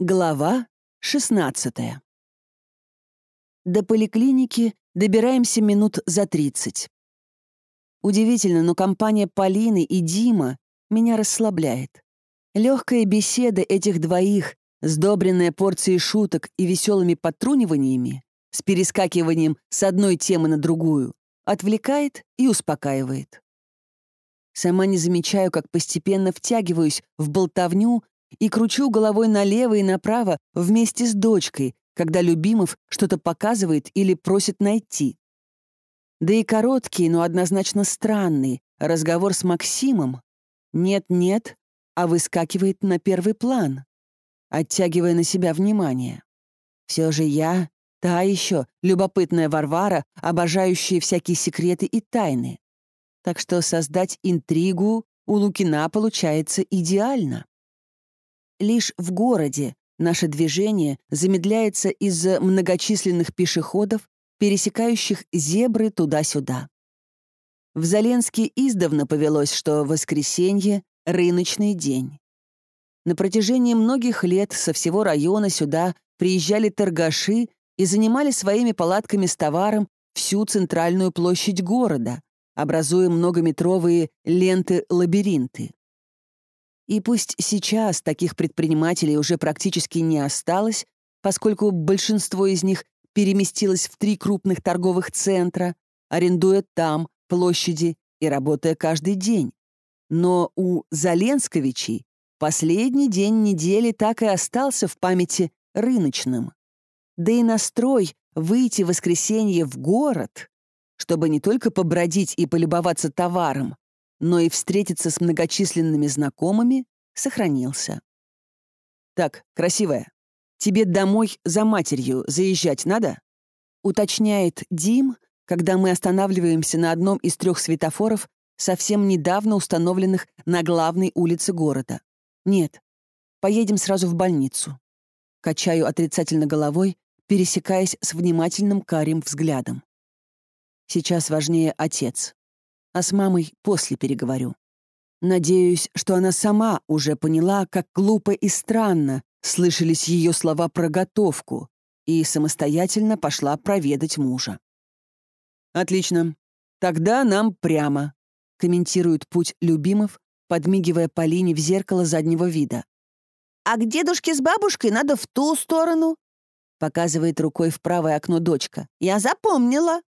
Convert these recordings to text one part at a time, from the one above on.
Глава 16 До поликлиники добираемся минут за 30. Удивительно, но компания Полины и Дима меня расслабляет. Легкая беседа этих двоих, сдобренная порцией шуток и веселыми подтруниваниями, с перескакиванием с одной темы на другую, отвлекает и успокаивает. Сама не замечаю, как постепенно втягиваюсь в болтовню и кручу головой налево и направо вместе с дочкой, когда Любимов что-то показывает или просит найти. Да и короткий, но однозначно странный разговор с Максимом нет-нет, а выскакивает на первый план, оттягивая на себя внимание. Все же я та еще любопытная Варвара, обожающая всякие секреты и тайны так что создать интригу у Лукина получается идеально. Лишь в городе наше движение замедляется из-за многочисленных пешеходов, пересекающих зебры туда-сюда. В Заленске издавна повелось, что воскресенье — рыночный день. На протяжении многих лет со всего района сюда приезжали торгаши и занимали своими палатками с товаром всю центральную площадь города, образуя многометровые ленты-лабиринты. И пусть сейчас таких предпринимателей уже практически не осталось, поскольку большинство из них переместилось в три крупных торговых центра, арендуя там площади и работая каждый день. Но у Заленсковичей последний день недели так и остался в памяти рыночным. Да и настрой выйти в воскресенье в город чтобы не только побродить и полюбоваться товаром, но и встретиться с многочисленными знакомыми, сохранился. «Так, красивая, тебе домой за матерью заезжать надо?» уточняет Дим, когда мы останавливаемся на одном из трех светофоров, совсем недавно установленных на главной улице города. «Нет, поедем сразу в больницу». Качаю отрицательно головой, пересекаясь с внимательным карим взглядом. Сейчас важнее отец. А с мамой после переговорю. Надеюсь, что она сама уже поняла, как глупо и странно слышались ее слова про готовку, и самостоятельно пошла проведать мужа. «Отлично. Тогда нам прямо», — комментирует путь Любимов, подмигивая Полине в зеркало заднего вида. «А к дедушке с бабушкой надо в ту сторону», — показывает рукой в правое окно дочка. «Я запомнила».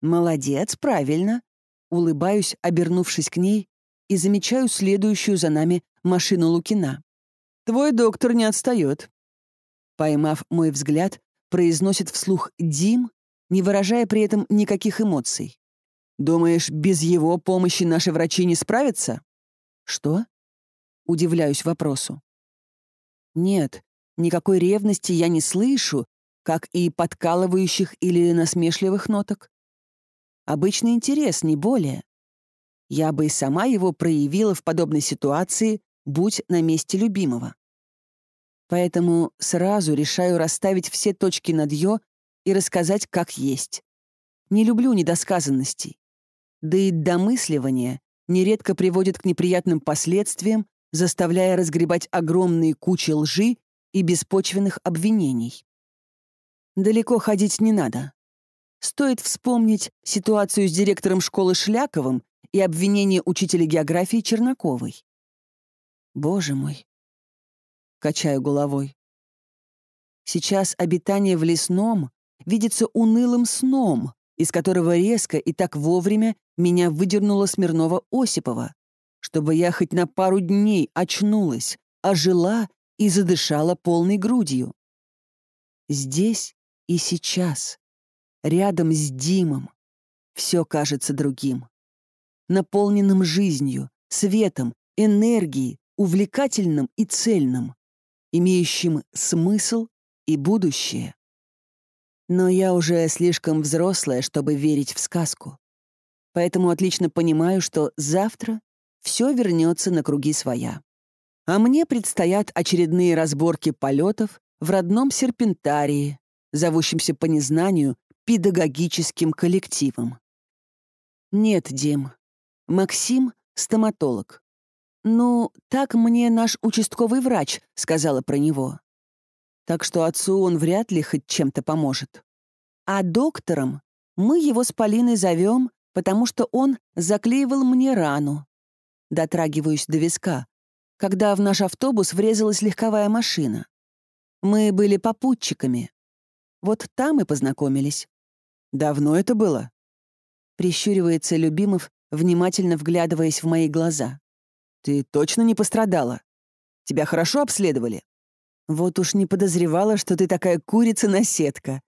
«Молодец, правильно». Улыбаюсь, обернувшись к ней, и замечаю следующую за нами машину Лукина. «Твой доктор не отстает». Поймав мой взгляд, произносит вслух «Дим», не выражая при этом никаких эмоций. «Думаешь, без его помощи наши врачи не справятся?» «Что?» Удивляюсь вопросу. «Нет, никакой ревности я не слышу, как и подкалывающих или насмешливых ноток. Обычный интерес, не более. Я бы и сама его проявила в подобной ситуации, будь на месте любимого. Поэтому сразу решаю расставить все точки над «ё» и рассказать как есть. Не люблю недосказанностей. Да и домысливание нередко приводит к неприятным последствиям, заставляя разгребать огромные кучи лжи и беспочвенных обвинений. Далеко ходить не надо. Стоит вспомнить ситуацию с директором школы Шляковым и обвинение учителя географии Чернаковой. Боже мой. Качаю головой. Сейчас обитание в лесном видится унылым сном, из которого резко и так вовремя меня выдернула Смирнова Осипова, чтобы я хоть на пару дней очнулась, ожила и задышала полной грудью. Здесь и сейчас рядом с Димом. Все кажется другим. Наполненным жизнью, светом, энергией, увлекательным и цельным, имеющим смысл и будущее. Но я уже слишком взрослая, чтобы верить в сказку. Поэтому отлично понимаю, что завтра все вернется на круги своя. А мне предстоят очередные разборки полетов в родном серпентарии, зовущемся по незнанию педагогическим коллективом. Нет, Дим. Максим — стоматолог. «Ну, так мне наш участковый врач сказала про него. так что отцу он вряд ли хоть чем-то поможет. А доктором мы его с Полиной зовем, потому что он заклеивал мне рану. Дотрагиваюсь до виска, когда в наш автобус врезалась легковая машина. Мы были попутчиками. Вот там и познакомились. Давно это было? Прищуривается Любимов, внимательно вглядываясь в мои глаза. Ты точно не пострадала? Тебя хорошо обследовали? Вот уж не подозревала, что ты такая курица-наседка.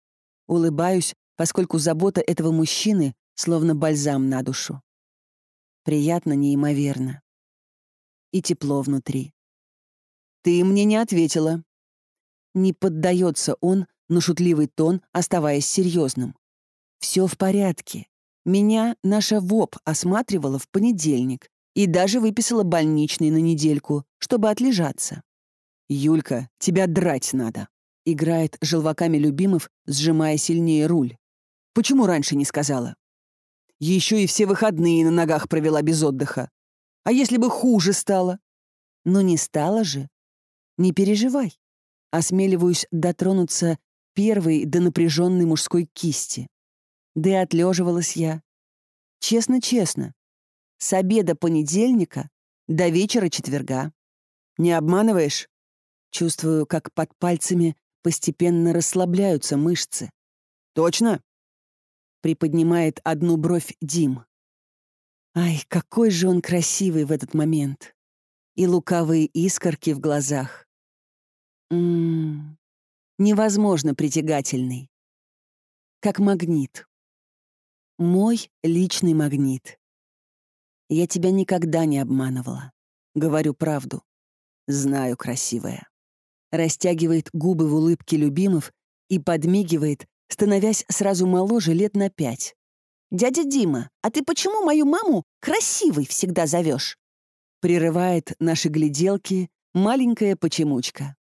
Улыбаюсь, поскольку забота этого мужчины словно бальзам на душу. Приятно неимоверно. И тепло внутри. Ты мне не ответила. Не поддается он на шутливый тон, оставаясь серьезным. Все в порядке. Меня наша ВОП осматривала в понедельник и даже выписала больничный на недельку, чтобы отлежаться. «Юлька, тебя драть надо», — играет желваками Любимов, сжимая сильнее руль. «Почему раньше не сказала?» Еще и все выходные на ногах провела без отдыха. А если бы хуже стало? Но не стало же. Не переживай. Осмеливаюсь дотронуться первой до напряженной мужской кисти. Да и отлеживалась я. Честно-честно. С обеда понедельника до вечера четверга. Не обманываешь? Чувствую, как под пальцами постепенно расслабляются мышцы. Точно? Приподнимает одну бровь Дим. Ай, какой же он красивый в этот момент. И лукавые искорки в глазах. Ммм, невозможно притягательный. Как магнит. Мой личный магнит. Я тебя никогда не обманывала. Говорю правду. Знаю, красивая. Растягивает губы в улыбке любимов и подмигивает, становясь сразу моложе лет на пять. «Дядя Дима, а ты почему мою маму красивой всегда зовешь?» Прерывает наши гляделки маленькая почемучка.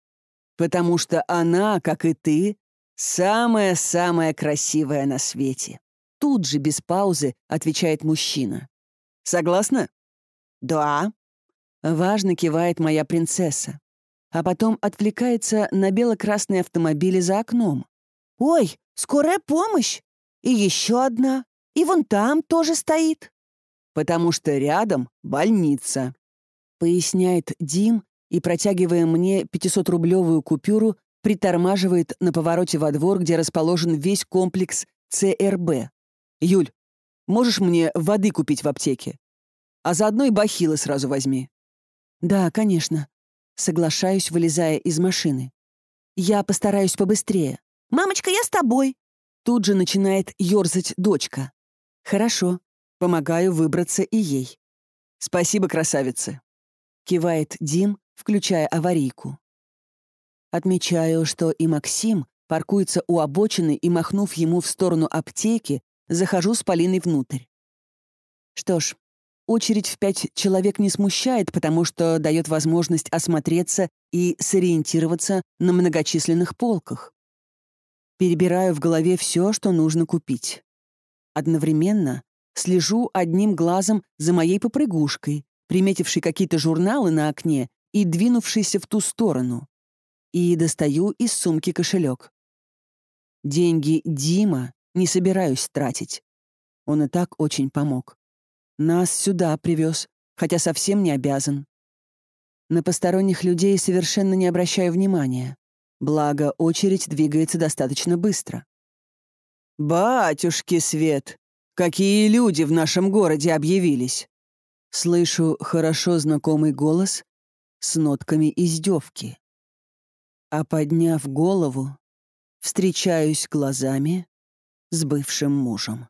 «Потому что она, как и ты, самая-самая красивая на свете». Тут же, без паузы, отвечает мужчина. «Согласна?» «Да». Важно кивает моя принцесса. А потом отвлекается на бело-красные автомобили за окном. «Ой, Скорая помощь. И еще одна. И вон там тоже стоит. Потому что рядом больница, поясняет Дим и, протягивая мне 500-рублевую купюру, притормаживает на повороте во двор, где расположен весь комплекс ЦРБ. «Юль, можешь мне воды купить в аптеке? А заодно и бахилы сразу возьми». «Да, конечно». Соглашаюсь, вылезая из машины. «Я постараюсь побыстрее. «Мамочка, я с тобой!» Тут же начинает ёрзать дочка. «Хорошо, помогаю выбраться и ей». «Спасибо, красавица!» Кивает Дим, включая аварийку. Отмечаю, что и Максим паркуется у обочины и, махнув ему в сторону аптеки, захожу с Полиной внутрь. Что ж, очередь в пять человек не смущает, потому что дает возможность осмотреться и сориентироваться на многочисленных полках. Перебираю в голове все, что нужно купить. Одновременно слежу одним глазом за моей попрыгушкой, приметившей какие-то журналы на окне и двинувшейся в ту сторону. И достаю из сумки кошелек. Деньги Дима не собираюсь тратить. Он и так очень помог. Нас сюда привез, хотя совсем не обязан. На посторонних людей совершенно не обращаю внимания. Благо, очередь двигается достаточно быстро. «Батюшки свет! Какие люди в нашем городе объявились!» Слышу хорошо знакомый голос с нотками издевки. А подняв голову, встречаюсь глазами с бывшим мужем.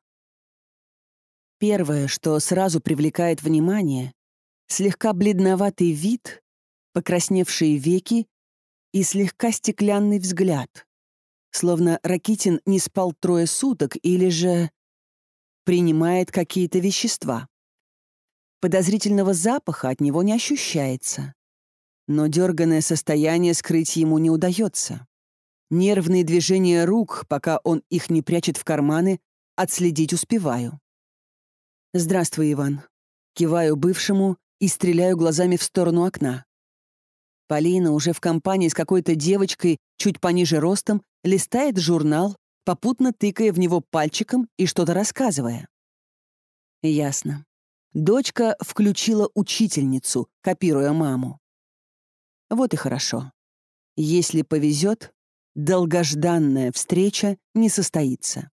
Первое, что сразу привлекает внимание, слегка бледноватый вид, покрасневшие веки и слегка стеклянный взгляд. Словно Ракитин не спал трое суток или же принимает какие-то вещества. Подозрительного запаха от него не ощущается. Но дерганное состояние скрыть ему не удается. Нервные движения рук, пока он их не прячет в карманы, отследить успеваю. «Здравствуй, Иван». Киваю бывшему и стреляю глазами в сторону окна. Полина уже в компании с какой-то девочкой чуть пониже ростом листает журнал, попутно тыкая в него пальчиком и что-то рассказывая. Ясно. Дочка включила учительницу, копируя маму. Вот и хорошо. Если повезет, долгожданная встреча не состоится.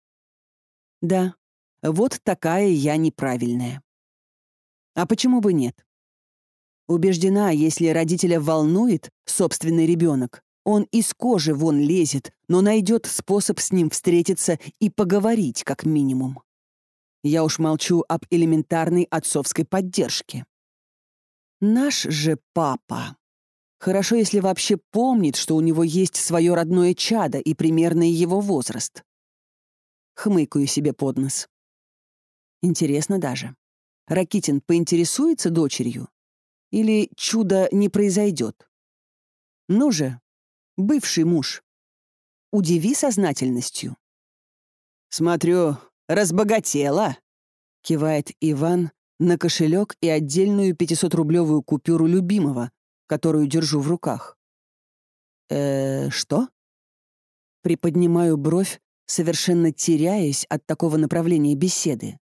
Да, вот такая я неправильная. А почему бы нет? Убеждена, если родителя волнует собственный ребенок, он из кожи вон лезет, но найдет способ с ним встретиться и поговорить, как минимум. Я уж молчу об элементарной отцовской поддержке. Наш же папа. Хорошо, если вообще помнит, что у него есть свое родное чадо и примерный его возраст. Хмыкаю себе под нос. Интересно даже. Ракитин поинтересуется дочерью? Или чудо не произойдет? Ну же, бывший муж, удиви сознательностью. «Смотрю, разбогатела», — кивает Иван на кошелек и отдельную 500-рублевую купюру любимого, которую держу в руках. «Э, что?» Приподнимаю бровь, совершенно теряясь от такого направления беседы.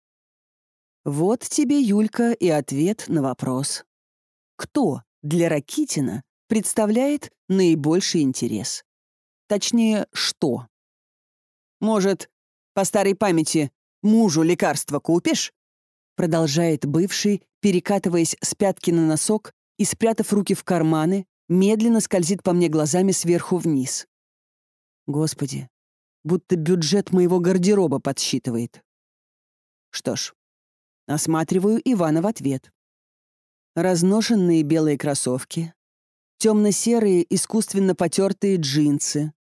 Вот тебе, Юлька, и ответ на вопрос. Кто для Ракитина представляет наибольший интерес? Точнее, что? Может, по старой памяти мужу лекарство купишь? Продолжает бывший, перекатываясь с пятки на носок и, спрятав руки в карманы, медленно скользит по мне глазами сверху вниз. Господи, будто бюджет моего гардероба подсчитывает. Что ж, Осматриваю Ивана в ответ. Разношенные белые кроссовки, темно-серые искусственно потертые джинсы,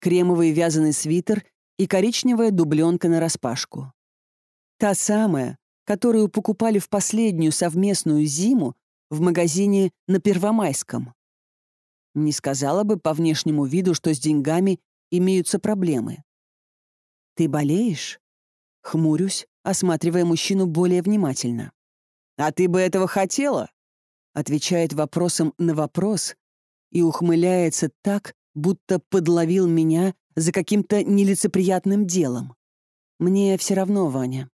кремовый вязаный свитер и коричневая дубленка нараспашку. Та самая, которую покупали в последнюю совместную зиму в магазине на Первомайском. Не сказала бы по внешнему виду, что с деньгами имеются проблемы. «Ты болеешь?» Хмурюсь, осматривая мужчину более внимательно. «А ты бы этого хотела?» Отвечает вопросом на вопрос и ухмыляется так, будто подловил меня за каким-то нелицеприятным делом. Мне все равно, Ваня.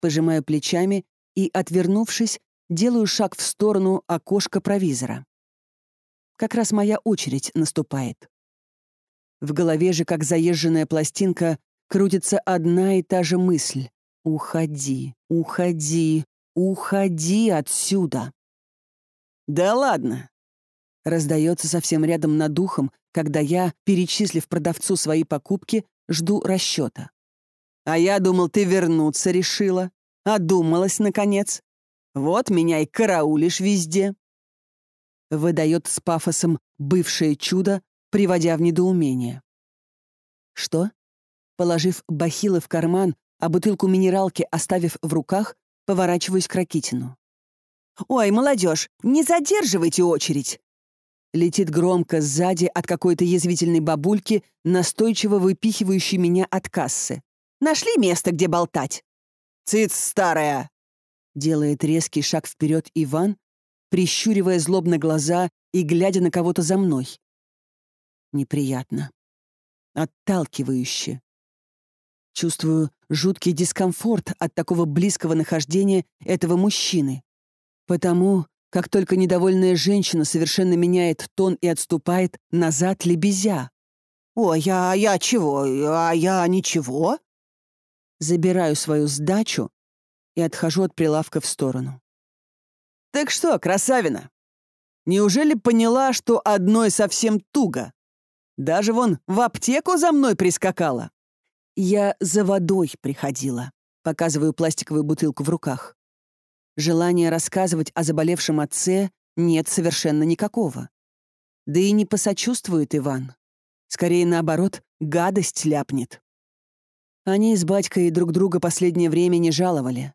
Пожимаю плечами и, отвернувшись, делаю шаг в сторону окошка провизора. Как раз моя очередь наступает. В голове же, как заезженная пластинка, крутится одна и та же мысль. «Уходи, уходи, уходи отсюда!» «Да ладно!» Раздается совсем рядом над ухом, когда я, перечислив продавцу свои покупки, жду расчета. «А я думал, ты вернуться решила. Одумалась, наконец. Вот меня и караулишь везде!» Выдает с пафосом бывшее чудо, приводя в недоумение. «Что?» Положив бахилы в карман, а бутылку минералки оставив в руках, поворачиваюсь к Ракитину. «Ой, молодежь, не задерживайте очередь!» Летит громко сзади от какой-то язвительной бабульки, настойчиво выпихивающей меня от кассы. «Нашли место, где болтать?» «Цыц, старая!» Делает резкий шаг вперед Иван, прищуривая злобно глаза и глядя на кого-то за мной. Неприятно. Отталкивающе. Чувствую жуткий дискомфорт от такого близкого нахождения этого мужчины. Потому, как только недовольная женщина совершенно меняет тон и отступает назад лебезя. «Ой, а я чего? А я ничего?» Забираю свою сдачу и отхожу от прилавка в сторону. «Так что, красавина, неужели поняла, что одной совсем туго? Даже вон в аптеку за мной прискакала?» Я за водой приходила. Показываю пластиковую бутылку в руках. Желания рассказывать о заболевшем отце нет совершенно никакого. Да и не посочувствует Иван. Скорее, наоборот, гадость ляпнет. Они с батькой друг друга последнее время не жаловали.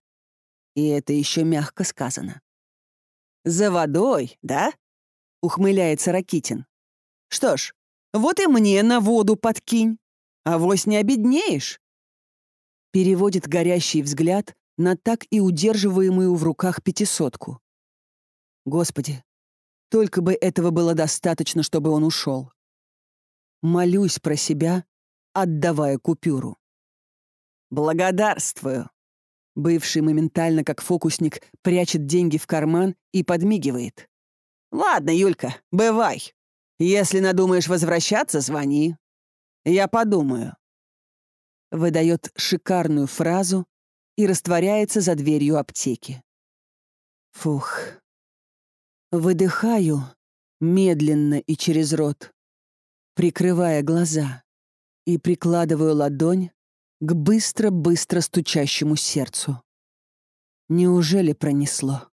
И это еще мягко сказано. «За водой, да?» — ухмыляется Ракитин. «Что ж, вот и мне на воду подкинь. Авось не обеднеешь!» Переводит горящий взгляд на так и удерживаемую в руках пятисотку. Господи, Только бы этого было достаточно, чтобы он ушел. Молюсь про себя, отдавая купюру. «Благодарствую!» Бывший моментально, как фокусник, прячет деньги в карман и подмигивает. «Ладно, Юлька, бывай. Если надумаешь возвращаться, звони. Я подумаю». Выдает шикарную фразу и растворяется за дверью аптеки. Фух. Выдыхаю медленно и через рот, прикрывая глаза, и прикладываю ладонь к быстро-быстро стучащему сердцу. Неужели пронесло?